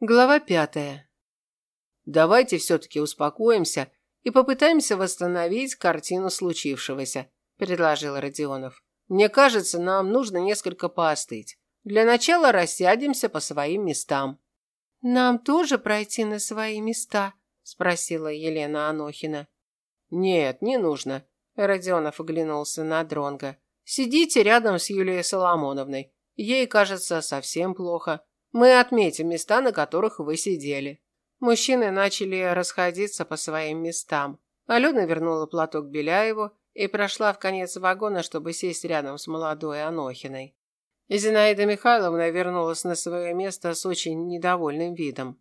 Глава пятая. Давайте все-таки успокоимся и попытаемся восстановить картину случившегося, предложил Родионов. Мне кажется, нам нужно несколько поостыть. Для начала рассядемся по своим местам. Нам тоже пройти на свои места, спросила Елена Анохина. Нет, не нужно. Родионов оглянулся на Дронга. Сидите рядом с Юлией Соломоновной. Ей, кажется, совсем плохо. Мы отметим места, на которых вы сидели. Мужчины начали расходиться по своим местам. Алена вернула платок Беляеву и прошла в конец вагона, чтобы сесть рядом с молодой Анохиной. Зинаида Михайловна вернулась на свое место с очень недовольным видом.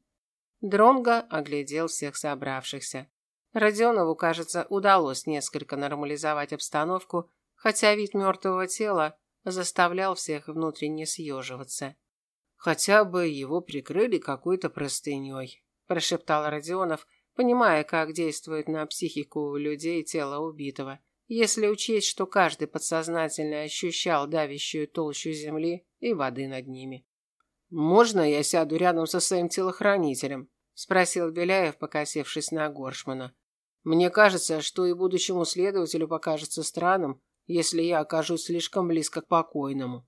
Дронго оглядел всех собравшихся. Родионову, кажется, удалось несколько нормализовать обстановку, хотя вид мертвого тела заставлял всех внутренне съеживаться. Хотя бы его прикрыли какой-то простыней, прошептал Родионов, понимая, как действует на психику людей тело убитого. Если учесть, что каждый подсознательно ощущал давящую толщу земли и воды над ними. «Можно я сяду рядом со своим телохранителем?» – спросил Беляев, покосившись на Горшмана. «Мне кажется, что и будущему следователю покажется странным, если я окажусь слишком близко к покойному».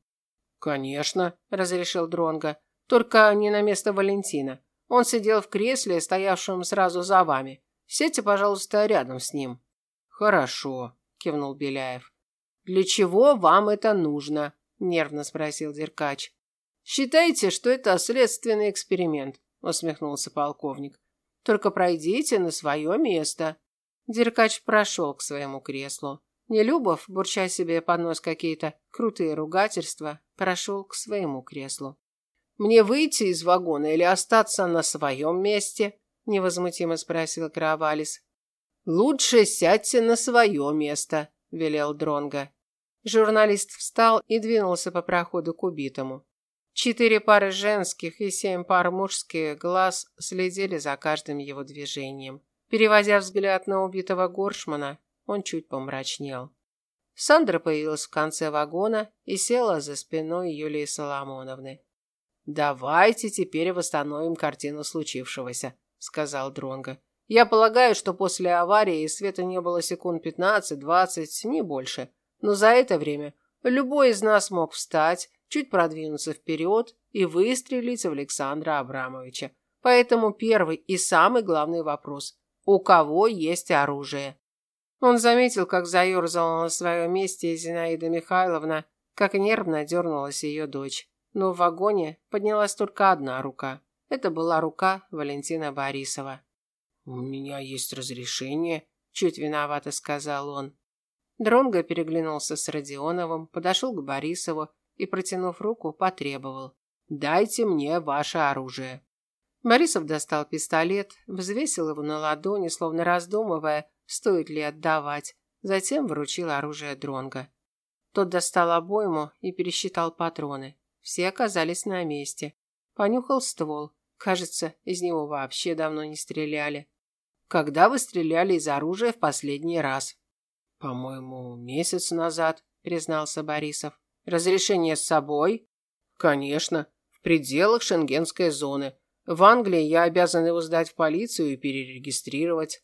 Конечно, разрешил Дронга. Только не на место Валентина. Он сидел в кресле, стоявшем сразу за вами. Сядьте, пожалуйста, рядом с ним. Хорошо, кивнул Беляев. Для чего вам это нужно? нервно спросил Деркач. Считайте, что это следственный эксперимент, усмехнулся полковник. Только пройдите на свое место. Деркач прошел к своему креслу. Нелюбов, бурча себе под нос какие-то крутые ругательства, прошел к своему креслу. «Мне выйти из вагона или остаться на своем месте?» – невозмутимо спросил Каравалис. «Лучше сядьте на свое место», – велел Дронга. Журналист встал и двинулся по проходу к убитому. Четыре пары женских и семь пар мужских глаз следили за каждым его движением. Переводя взгляд на убитого Горшмана, он чуть помрачнел. Сандра появилась в конце вагона и села за спиной Юлии Соломоновны. «Давайте теперь восстановим картину случившегося», — сказал Дронго. «Я полагаю, что после аварии света не было секунд пятнадцать-двадцать, не больше. Но за это время любой из нас мог встать, чуть продвинуться вперед и выстрелить в Александра Абрамовича. Поэтому первый и самый главный вопрос – у кого есть оружие?» Он заметил, как заерзала на своем месте Зинаида Михайловна, как нервно дернулась ее дочь. Но в вагоне поднялась только одна рука. Это была рука Валентина Борисова. «У меня есть разрешение», – чуть виновато сказал он. Дронго переглянулся с Родионовым, подошел к Борисову и, протянув руку, потребовал. «Дайте мне ваше оружие». Борисов достал пистолет, взвесил его на ладони, словно раздумывая, стоит ли отдавать. Затем вручил оружие Дронга. Тот достал обойму и пересчитал патроны. Все оказались на месте. Понюхал ствол. Кажется, из него вообще давно не стреляли. Когда вы стреляли из оружия в последний раз? По-моему, месяц назад, признался Борисов. Разрешение с собой? Конечно, в пределах шенгенской зоны. В Англии я обязан его сдать в полицию и перерегистрировать.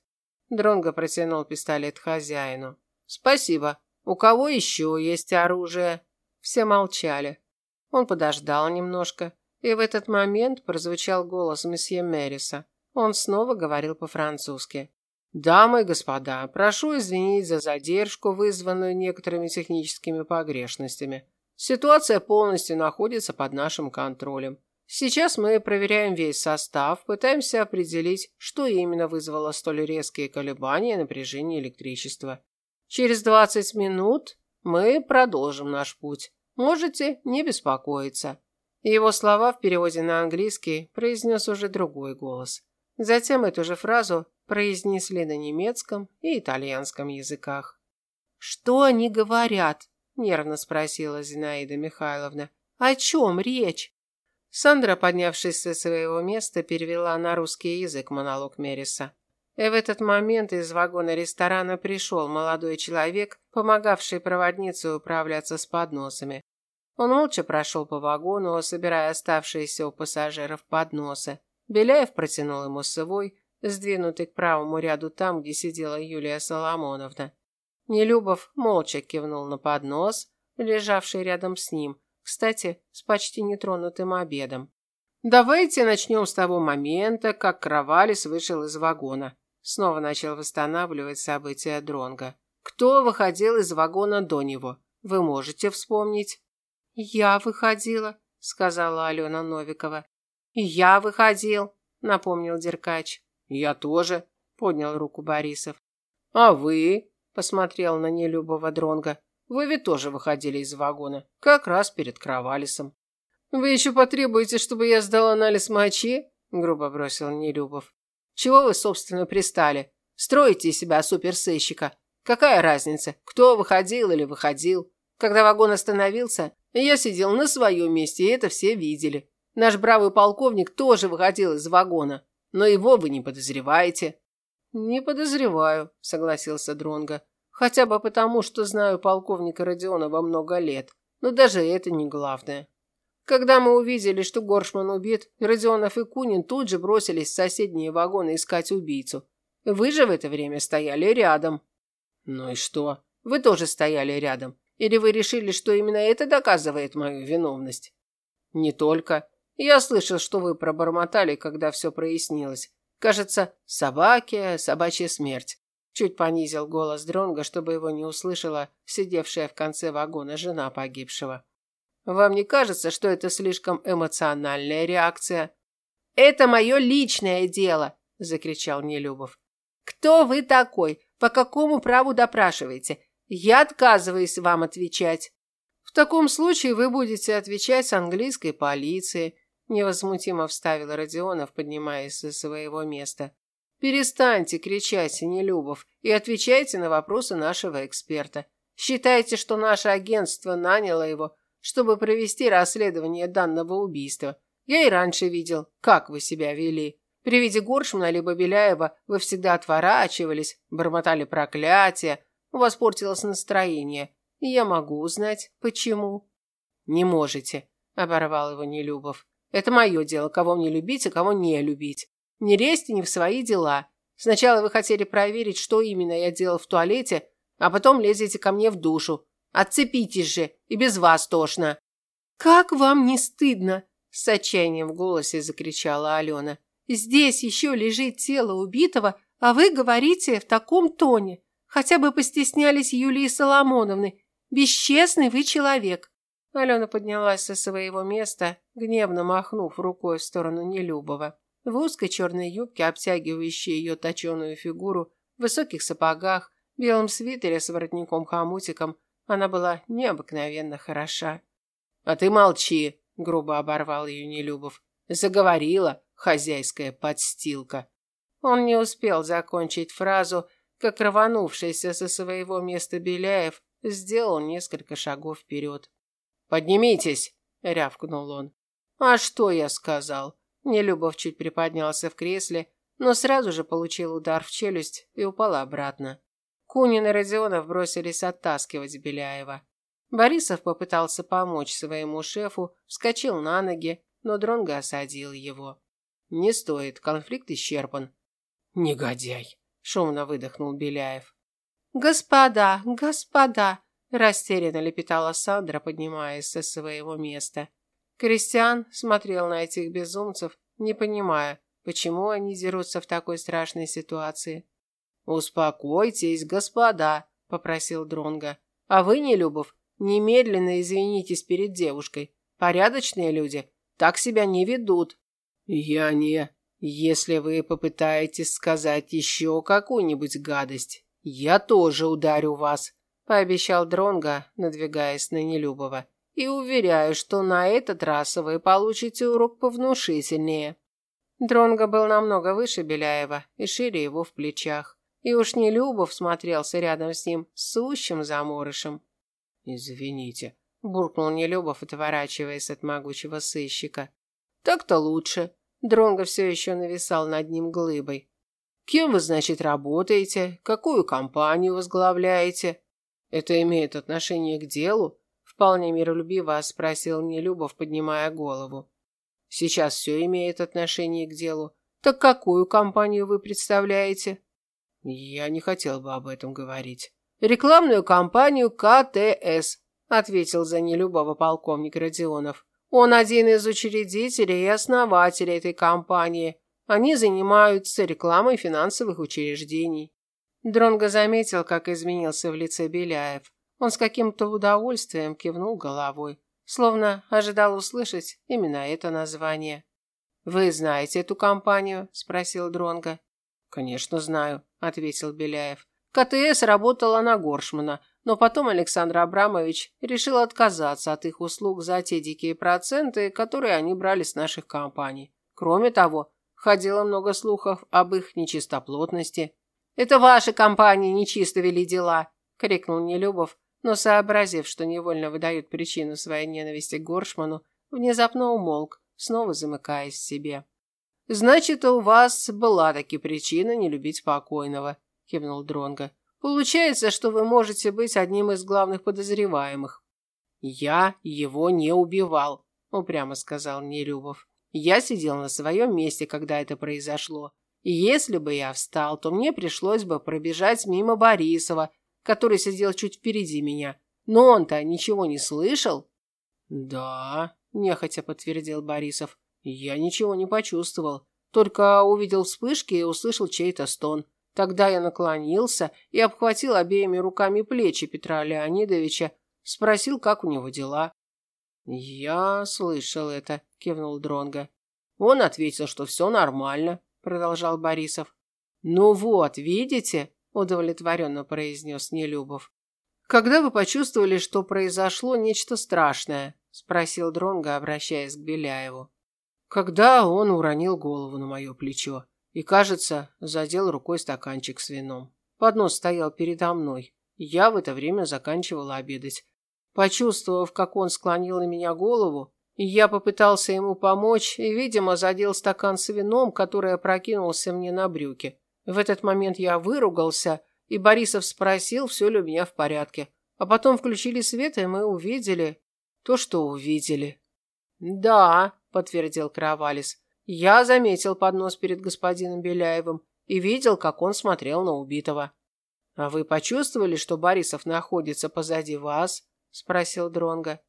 Дронго протянул пистолет хозяину. Спасибо. У кого еще есть оружие? Все молчали. Он подождал немножко, и в этот момент прозвучал голос месье Мериса. Он снова говорил по-французски. «Дамы и господа, прошу извинить за задержку, вызванную некоторыми техническими погрешностями. Ситуация полностью находится под нашим контролем. Сейчас мы проверяем весь состав, пытаемся определить, что именно вызвало столь резкие колебания напряжения электричества. Через 20 минут мы продолжим наш путь. Можете не беспокоиться. Его слова в переводе на английский произнес уже другой голос. Затем эту же фразу произнесли на немецком и итальянском языках. «Что они говорят?» – нервно спросила Зинаида Михайловна. «О чем речь?» Сандра, поднявшись со своего места, перевела на русский язык монолог Мериса. И в этот момент из вагона ресторана пришел молодой человек, помогавший проводнице управляться с подносами. Он молча прошел по вагону, собирая оставшиеся у пассажиров подносы. Беляев протянул ему свой, сдвинутый к правому ряду там, где сидела Юлия Соломоновна. Нелюбов молча кивнул на поднос, лежавший рядом с ним, кстати, с почти нетронутым обедом. «Давайте начнем с того момента, как Кровалис вышел из вагона», снова начал восстанавливать события Дронга. «Кто выходил из вагона до него? Вы можете вспомнить?» «Я выходила», — сказала Алена Новикова. «Я выходил», — напомнил Деркач. «Я тоже», — поднял руку Борисов. «А вы?» — посмотрел на нелюбого Дронга. «Вы ведь тоже выходили из вагона, как раз перед Кровалисом». «Вы еще потребуете, чтобы я сдал анализ мочи?» — грубо бросил Нелюбов. «Чего вы, собственно, пристали? Строите из себя суперсыщика. Какая разница, кто выходил или выходил? Когда вагон остановился, я сидел на своем месте, и это все видели. Наш бравый полковник тоже выходил из вагона, но его вы не подозреваете». «Не подозреваю», – согласился Дронга. «Хотя бы потому, что знаю полковника Родионова много лет. Но даже это не главное». Когда мы увидели, что Горшман убит, Родионов и Кунин тут же бросились в соседние вагоны искать убийцу. Вы же в это время стояли рядом. Ну и что? Вы тоже стояли рядом. Или вы решили, что именно это доказывает мою виновность? Не только. Я слышал, что вы пробормотали, когда все прояснилось. Кажется, собаки, собачья смерть. Чуть понизил голос Дронга, чтобы его не услышала сидевшая в конце вагона жена погибшего. Вам не кажется, что это слишком эмоциональная реакция? Это мое личное дело, закричал Нелюбов. Кто вы такой? По какому праву допрашиваете? Я отказываюсь вам отвечать. В таком случае вы будете отвечать с английской полиции, невозмутимо вставил Родионов, поднимаясь со своего места. Перестаньте кричать, Нелюбов, и отвечайте на вопросы нашего эксперта. Считайте, что наше агентство наняло его, чтобы провести расследование данного убийства. Я и раньше видел, как вы себя вели. При виде Горшмана либо Беляева вы всегда отворачивались, бормотали проклятия, у вас портилось настроение. И я могу узнать, почему. Не можете, оборвал его Нелюбов. Это мое дело, кого мне любить, а кого не любить. Не лезьте не в свои дела. Сначала вы хотели проверить, что именно я делал в туалете, а потом лезете ко мне в душу. Отцепитесь же, и без вас тошно. Как вам не стыдно? С отчаянием в голосе закричала Алена. Здесь еще лежит тело убитого, а вы говорите в таком тоне. Хотя бы постеснялись Юлии Соломоновны. Бесчестный вы человек. Алена поднялась со своего места, гневно махнув рукой в сторону Нелюбова. В узкой черной юбке, обтягивающей ее точеную фигуру, в высоких сапогах, белом свитере с воротником-хомутиком, она была необыкновенно хороша. «А ты молчи», – грубо оборвал ее Нелюбов. «Заговорила, хозяйская подстилка». Он не успел закончить фразу, как рванувшийся со своего места Беляев сделал несколько шагов вперед. «Поднимитесь!» – рявкнул он. «А что я сказал?» Нелюбов чуть приподнялся в кресле, но сразу же получил удар в челюсть и упал обратно. Кунин и Родионов бросились оттаскивать Беляева. Борисов попытался помочь своему шефу, вскочил на ноги, но Дронго осадил его. «Не стоит, конфликт исчерпан». «Негодяй!» – шумно выдохнул Беляев. «Господа, господа!» – растерянно лепетала Сандра, поднимаясь со своего места. Кристиан смотрел на этих безумцев, не понимая, почему они дерутся в такой страшной ситуации. Успокойтесь, господа, попросил Дронга. А вы, Нелюбов, немедленно извинитесь перед девушкой. Порядочные люди так себя не ведут. Я не. Если вы попытаетесь сказать еще какую-нибудь гадость, я тоже ударю вас, пообещал Дронга, надвигаясь на Нелюбова. И уверяю, что на этот раз вы получите урок повнушительнее. Дронга был намного выше Беляева и шире его в плечах. И уж не Любов смотрелся рядом с ним сущим заморышем. «Извините», – буркнул Нелюбов, отворачиваясь от могучего сыщика. «Так-то лучше». Дронго все еще нависал над ним глыбой. «Кем вы, значит, работаете? Какую компанию возглавляете?» «Это имеет отношение к делу?» Вполне миролюбиво спросил Нелюбов, поднимая голову. Сейчас все имеет отношение к делу. Так какую компанию вы представляете? Я не хотел бы об этом говорить. Рекламную компанию КТС, ответил за нелюбого полковник Родионов. Он один из учредителей и основателей этой компании. Они занимаются рекламой финансовых учреждений. Дронго заметил, как изменился в лице Беляев. Он с каким-то удовольствием кивнул головой, словно ожидал услышать именно это название. «Вы знаете эту компанию?» – спросил Дронго. «Конечно знаю», – ответил Беляев. «КТС работала на Горшмана, но потом Александр Абрамович решил отказаться от их услуг за те дикие проценты, которые они брали с наших компаний. Кроме того, ходило много слухов об их нечистоплотности». «Это ваши компании нечисто вели дела!» – крикнул Нелюбов, но, сообразив, что невольно выдают причину своей ненависти Горшману, внезапно умолк, снова замыкаясь в себе. «Значит, у вас была таки причина не любить покойного», – кивнул Дронго. «Получается, что вы можете быть одним из главных подозреваемых». «Я его не убивал», – упрямо сказал Нелюбов. «Я сидел на своем месте, когда это произошло. И если бы я встал, то мне пришлось бы пробежать мимо Борисова, который сидел чуть впереди меня. Но он-то ничего не слышал. Да, нехотя подтвердил Борисов. Я ничего не почувствовал, только увидел вспышки и услышал чей-то стон. Тогда я наклонился и обхватил обеими руками плечи Петра Леонидовича, спросил, как у него дела. Я слышал это, кивнул Дронга. Он ответил, что все нормально, продолжал Борисов. Ну вот, видите, удовлетворенно произнес Нелюбов. Когда вы почувствовали, что произошло нечто страшное? спросил Дронга, обращаясь к Беляеву. Когда он уронил голову на мое плечо и, кажется, задел рукой стаканчик с вином. Поднос стоял передо мной. Я в это время заканчивала обедать. Почувствовав, как он склонил на меня голову, я попытался ему помочь и, видимо, задел стакан с вином, который опрокинулся мне на брюки. В этот момент я выругался, и Борисов спросил, все ли у меня в порядке. А потом включили свет, и мы увидели то, что увидели. «Да», – подтвердил Кровалис, – «я заметил поднос перед господином Беляевым и видел, как он смотрел на убитого». «А вы почувствовали, что Борисов находится позади вас?» – спросил Дронга.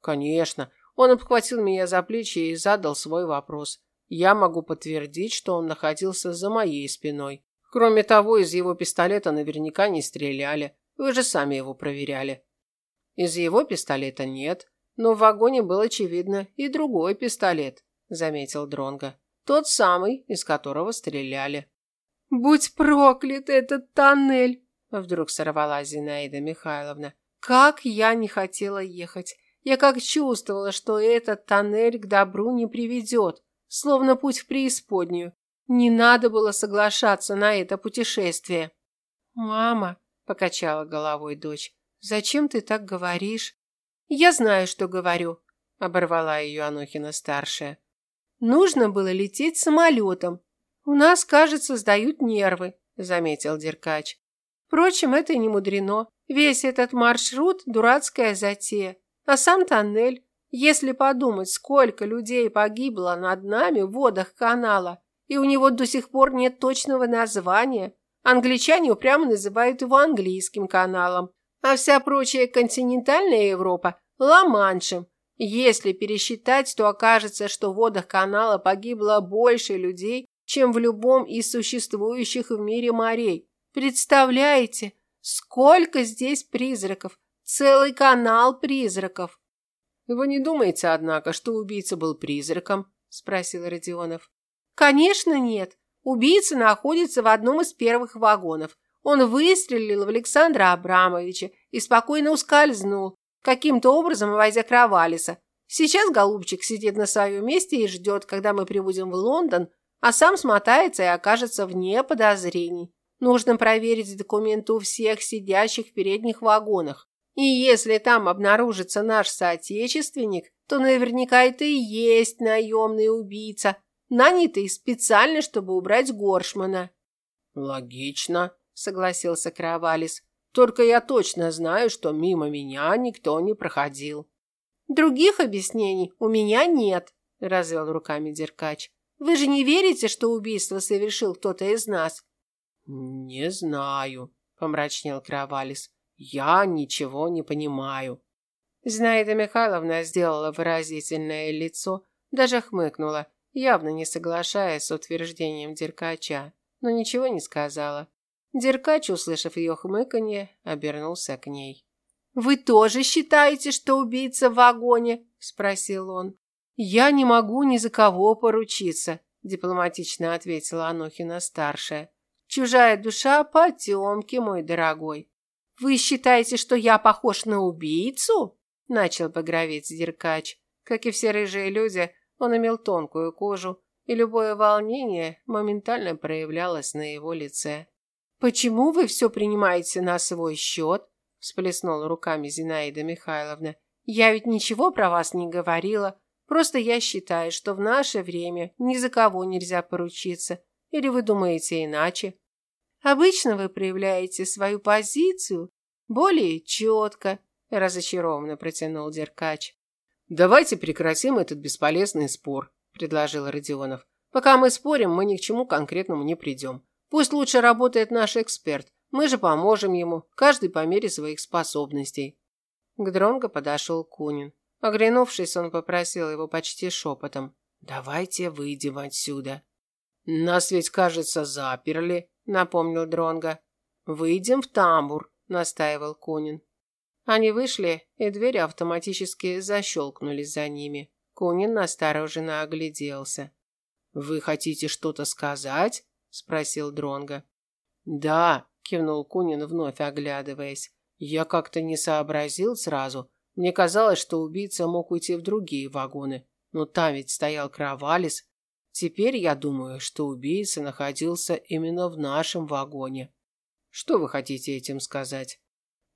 «Конечно. Он обхватил меня за плечи и задал свой вопрос. Я могу подтвердить, что он находился за моей спиной. Кроме того, из его пистолета наверняка не стреляли. Вы же сами его проверяли. Из его пистолета нет, но в вагоне был очевидно и другой пистолет, заметил Дронга. Тот самый, из которого стреляли. Будь проклят этот тоннель, вдруг сорвала Зинаида Михайловна. Как я не хотела ехать. Я как чувствовала, что этот тоннель к добру не приведет, словно путь в преисподнюю. Не надо было соглашаться на это путешествие. Мама, покачала головой дочь. Зачем ты так говоришь? Я знаю, что говорю, оборвала ее Анохина старшая. Нужно было лететь самолетом. У нас, кажется, сдают нервы, заметил Деркач. Впрочем, это не мудрено. Весь этот маршрут дурацкая затея. А сам тоннель, если подумать, сколько людей погибло над нами в водах канала, и у него до сих пор нет точного названия, англичане упрямо называют его английским каналом, а вся прочая континентальная Европа – Ла-Маншем. Если пересчитать, то окажется, что в водах канала погибло больше людей, чем в любом из существующих в мире морей. Представляете, сколько здесь призраков, Целый канал призраков. Вы не думаете, однако, что убийца был призраком? спросил Родионов. Конечно, нет. Убийца находится в одном из первых вагонов. Он выстрелил в Александра Абрамовича и спокойно ускользнул, каким-то образом войдя к Равалиса. Сейчас голубчик сидит на своем месте и ждет, когда мы прибудем в Лондон, а сам смотается и окажется вне подозрений. Нужно проверить документы у всех сидящих в передних вагонах. И если там обнаружится наш соотечественник, то наверняка это и есть наемный убийца, нанятый специально, чтобы убрать Горшмана. Логично, согласился Кровалис. Только я точно знаю, что мимо меня никто не проходил. Других объяснений у меня нет, развел руками Деркач. Вы же не верите, что убийство совершил кто-то из нас? Не знаю, помрачнел Кровалис. Я ничего не понимаю. Знаида Михайловна сделала выразительное лицо, даже хмыкнула, явно не соглашаясь с утверждением Деркача, но ничего не сказала. Деркач, услышав ее хмыканье, обернулся к ней. «Вы тоже считаете, что убийца в вагоне?» – спросил он. «Я не могу ни за кого поручиться», – дипломатично ответила Анохина-старшая. «Чужая душа потемки, мой дорогой». «Вы считаете, что я похож на убийцу?» – начал багроветь Деркач. Как и все рыжие люди, он имел тонкую кожу, и любое волнение моментально проявлялось на его лице. «Почему вы все принимаете на свой счет?» – всплеснула руками Зинаида Михайловна. «Я ведь ничего про вас не говорила. Просто я считаю, что в наше время ни за кого нельзя поручиться. Или вы думаете иначе? Обычно вы проявляете свою позицию более четко», – разочарованно протянул Деркач. «Давайте прекратим этот бесполезный спор», – предложил Родионов. «Пока мы спорим, мы ни к чему конкретному не придем. Пусть лучше работает наш эксперт. Мы же поможем ему, каждый по мере своих способностей». К Дронго подошел Кунин. Оглянувшись, он попросил его почти шепотом. «Давайте выйдем отсюда». «Нас ведь, кажется, заперли», – напомнил Дронго. «Выйдем в тамбур», – настаивал Кунин. Они вышли, и двери автоматически защелкнулись за ними. Кунин настороженно огляделся. «Вы хотите что-то сказать?» – спросил Дронга. «Да», – кивнул Кунин, вновь оглядываясь. «Я как-то не сообразил сразу. Мне казалось, что убийца мог уйти в другие вагоны. Но там ведь стоял Кровалис. Теперь я думаю, что убийца находился именно в нашем вагоне. Что вы хотите этим сказать?»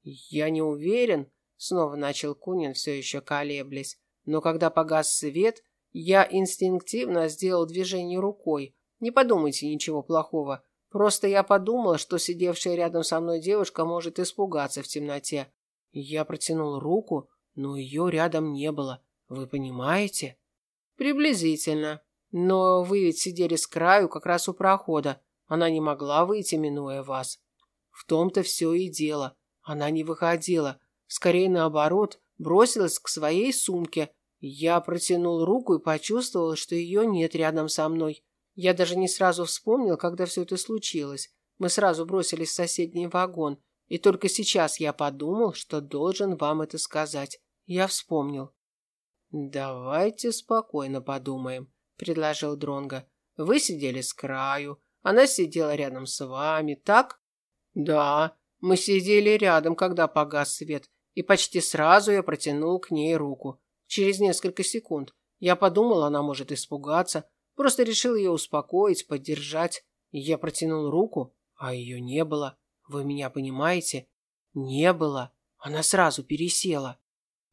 «Я не уверен», – снова начал Кунин, все еще колеблясь. «Но когда погас свет, я инстинктивно сделал движение рукой. Не подумайте ничего плохого. Просто я подумала, что сидевшая рядом со мной девушка может испугаться в темноте. Я протянул руку, но ее рядом не было. Вы понимаете?» «Приблизительно. Но вы ведь сидели с краю, как раз у прохода. Она не могла выйти, минуя вас. В том-то все и дело. Она не выходила, скорее наоборот, бросилась к своей сумке. Я протянул руку и почувствовал, что ее нет рядом со мной. Я даже не сразу вспомнил, когда все это случилось. Мы сразу бросились в соседний вагон, и только сейчас я подумал, что должен вам это сказать. Я вспомнил. Давайте спокойно подумаем, предложил Дронга. Вы сидели с краю, она сидела рядом с вами, так? Да, мы сидели рядом, когда погас свет, и почти сразу я протянул к ней руку. Через несколько секунд. Я подумал, она может испугаться, просто решил ее успокоить, поддержать. Я протянул руку, а ее не было. Вы меня понимаете? Не было. Она сразу пересела.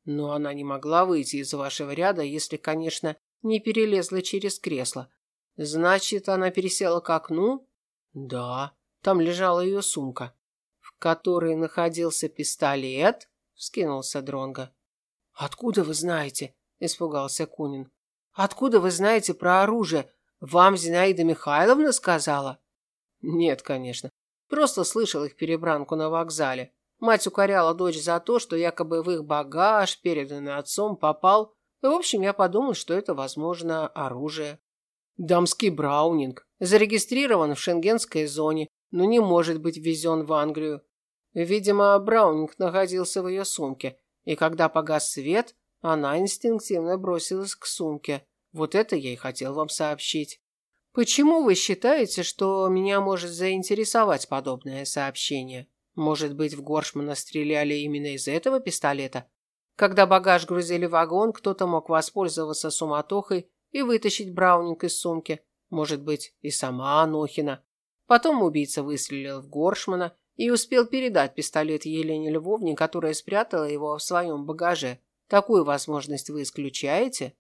Но она не могла выйти из вашего ряда, если, конечно, не перелезла через кресло. Значит, она пересела к окну? Да, там лежала ее сумка которой находился пистолет?» – вскинулся Дронга. «Откуда вы знаете?» – испугался Кунин. «Откуда вы знаете про оружие? Вам Зинаида Михайловна сказала?» «Нет, конечно. Просто слышал их перебранку на вокзале. Мать укоряла дочь за то, что якобы в их багаж, переданный отцом, попал. В общем, я подумал, что это, возможно, оружие. Дамский браунинг. Зарегистрирован в шенгенской зоне, но не может быть ввезен в Англию. Видимо, Браунинг находился в ее сумке, и когда погас свет, она инстинктивно бросилась к сумке. Вот это я и хотел вам сообщить. Почему вы считаете, что меня может заинтересовать подобное сообщение? Может быть, в Горшмана стреляли именно из этого пистолета? Когда багаж грузили в вагон, кто-то мог воспользоваться суматохой и вытащить Браунинг из сумки. Может быть, и сама Анохина. Потом убийца выстрелил в Горшмана и успел передать пистолет Елене Львовне, которая спрятала его в своем багаже. Такую возможность вы исключаете?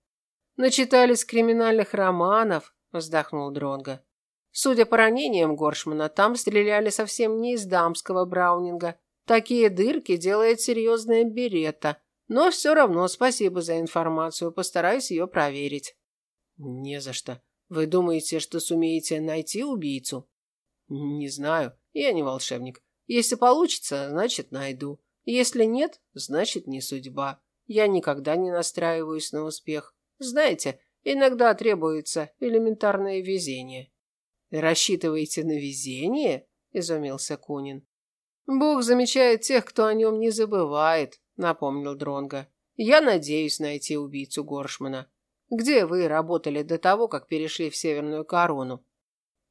Начитались криминальных романов, вздохнул Дронга. Судя по ранениям Горшмана, там стреляли совсем не из дамского браунинга. Такие дырки делает серьезная берета. Но все равно спасибо за информацию, постараюсь ее проверить. Не за что. Вы думаете, что сумеете найти убийцу? Не знаю. Я не волшебник. Если получится, значит, найду. Если нет, значит, не судьба. Я никогда не настраиваюсь на успех. Знаете, иногда требуется элементарное везение. Рассчитываете на везение? изумился Кунин. Бог замечает тех, кто о нем не забывает, напомнил Дронга. Я надеюсь найти убийцу Горшмана. Где вы работали до того, как перешли в Северную Корону?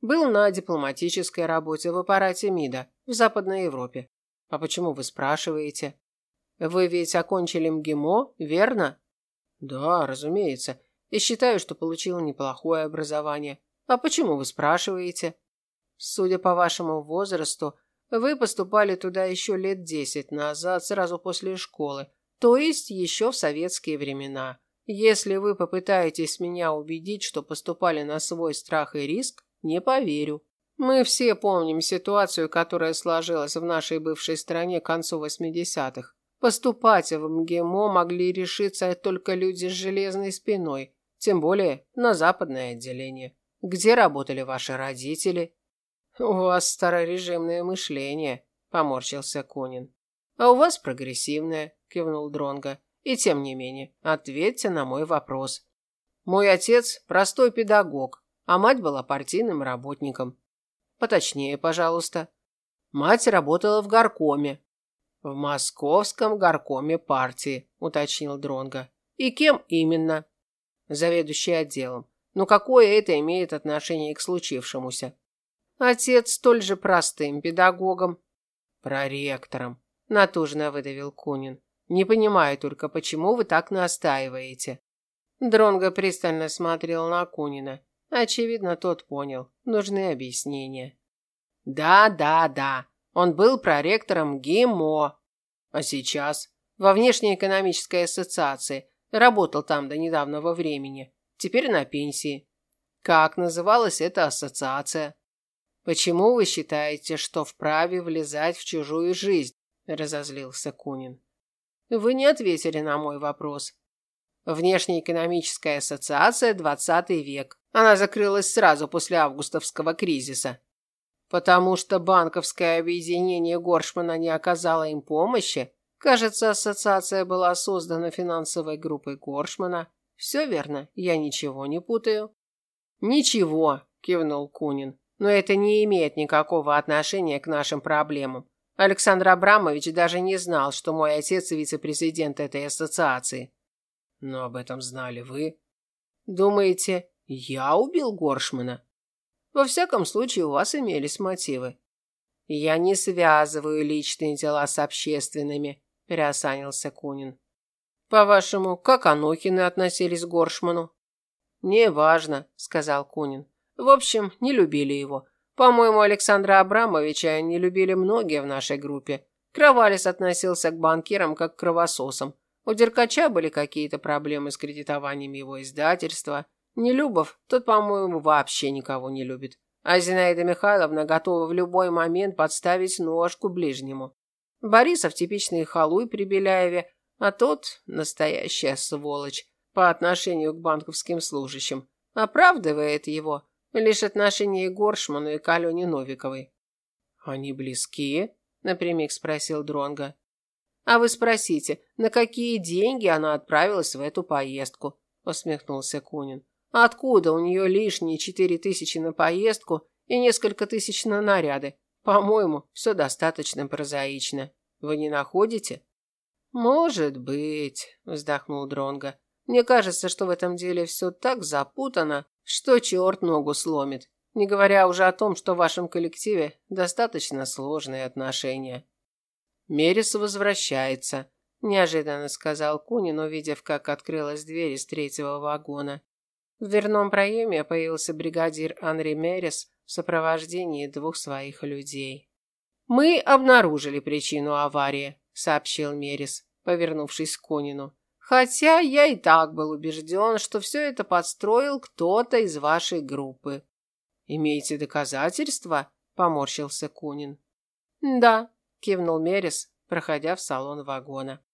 Был на дипломатической работе в аппарате МИДа в Западной Европе. А почему вы спрашиваете? Вы ведь окончили МГИМО, верно? Да, разумеется. И считаю, что получил неплохое образование. А почему вы спрашиваете? Судя по вашему возрасту, вы поступали туда еще лет десять назад, сразу после школы, то есть еще в советские времена. Если вы попытаетесь меня убедить, что поступали на свой страх и риск, не поверю. Мы все помним ситуацию, которая сложилась в нашей бывшей стране к концу 80-х. Поступать в МГИМО могли решиться только люди с железной спиной, тем более на западное отделение. Где работали ваши родители? У вас старорежимное мышление, поморщился Конин. А у вас прогрессивное, кивнул Дронга. И тем не менее, ответьте на мой вопрос. Мой отец простой педагог, а мать была партийным работником. Поточнее, пожалуйста. Мать работала в горкоме. В московском горкоме партии, уточнил Дронга. И кем именно? Заведующий отделом. Но какое это имеет отношение к случившемуся? Отец столь же простым педагогом. Проректором, натужно выдавил Кунин. Не понимаю только, почему вы так настаиваете. Дронго пристально смотрел на Кунина. Очевидно, тот понял. Нужны объяснения. Да, да, да. Он был проректором ГИМО. А сейчас во внешнеэкономической ассоциации. Работал там до недавнего времени. Теперь на пенсии. Как называлась эта ассоциация? Почему вы считаете, что вправе влезать в чужую жизнь? разозлился Кунин. Вы не ответили на мой вопрос. Внешнеэкономическая ассоциация 20 век. Она закрылась сразу после августовского кризиса. Потому что банковское объединение Горшмана не оказало им помощи, кажется, ассоциация была создана финансовой группой Горшмана. Все верно, я ничего не путаю. Ничего, кивнул Кунин. Но это не имеет никакого отношения к нашим проблемам. Александр Абрамович даже не знал, что мой отец вице-президент этой ассоциации. Но об этом знали вы. Думаете, я убил Горшмана? Во всяком случае, у вас имелись мотивы. Я не связываю личные дела с общественными, приосанился Кунин. По-вашему, как Анохины относились к Горшману? Неважно, сказал Кунин. В общем, не любили его. По-моему, Александра Абрамовича не любили многие в нашей группе. Кровалис относился к банкирам как к кровососам. У Деркача были какие-то проблемы с кредитованием его издательства. Нелюбов, тот, по-моему, вообще никого не любит. А Зинаида Михайловна готова в любой момент подставить ножку ближнему. Борисов типичный халуй при Беляеве, а тот настоящая сволочь по отношению к банковским служащим. Оправдывает его Лишь отношение Горшману и к Алене Новиковой. Они близкие? напрямик спросил Дронга. А вы спросите, на какие деньги она отправилась в эту поездку? усмехнулся Кунин. Откуда у нее лишние четыре тысячи на поездку и несколько тысяч на наряды? По-моему, все достаточно прозаично. Вы не находите? Может быть, вздохнул Дронга. Мне кажется, что в этом деле все так запутано, что черт ногу сломит. Не говоря уже о том, что в вашем коллективе достаточно сложные отношения. Мерис возвращается, неожиданно сказал Кунин, увидев, как открылась дверь из третьего вагона. В дверном проеме появился бригадир Анри Мерис в сопровождении двух своих людей. Мы обнаружили причину аварии, сообщил Мерис, повернувшись к Кунину. Хотя я и так был убежден, что все это подстроил кто-то из вашей группы. Имеете доказательства? Поморщился Кунин. Да, кивнул Мерис, проходя в салон вагона.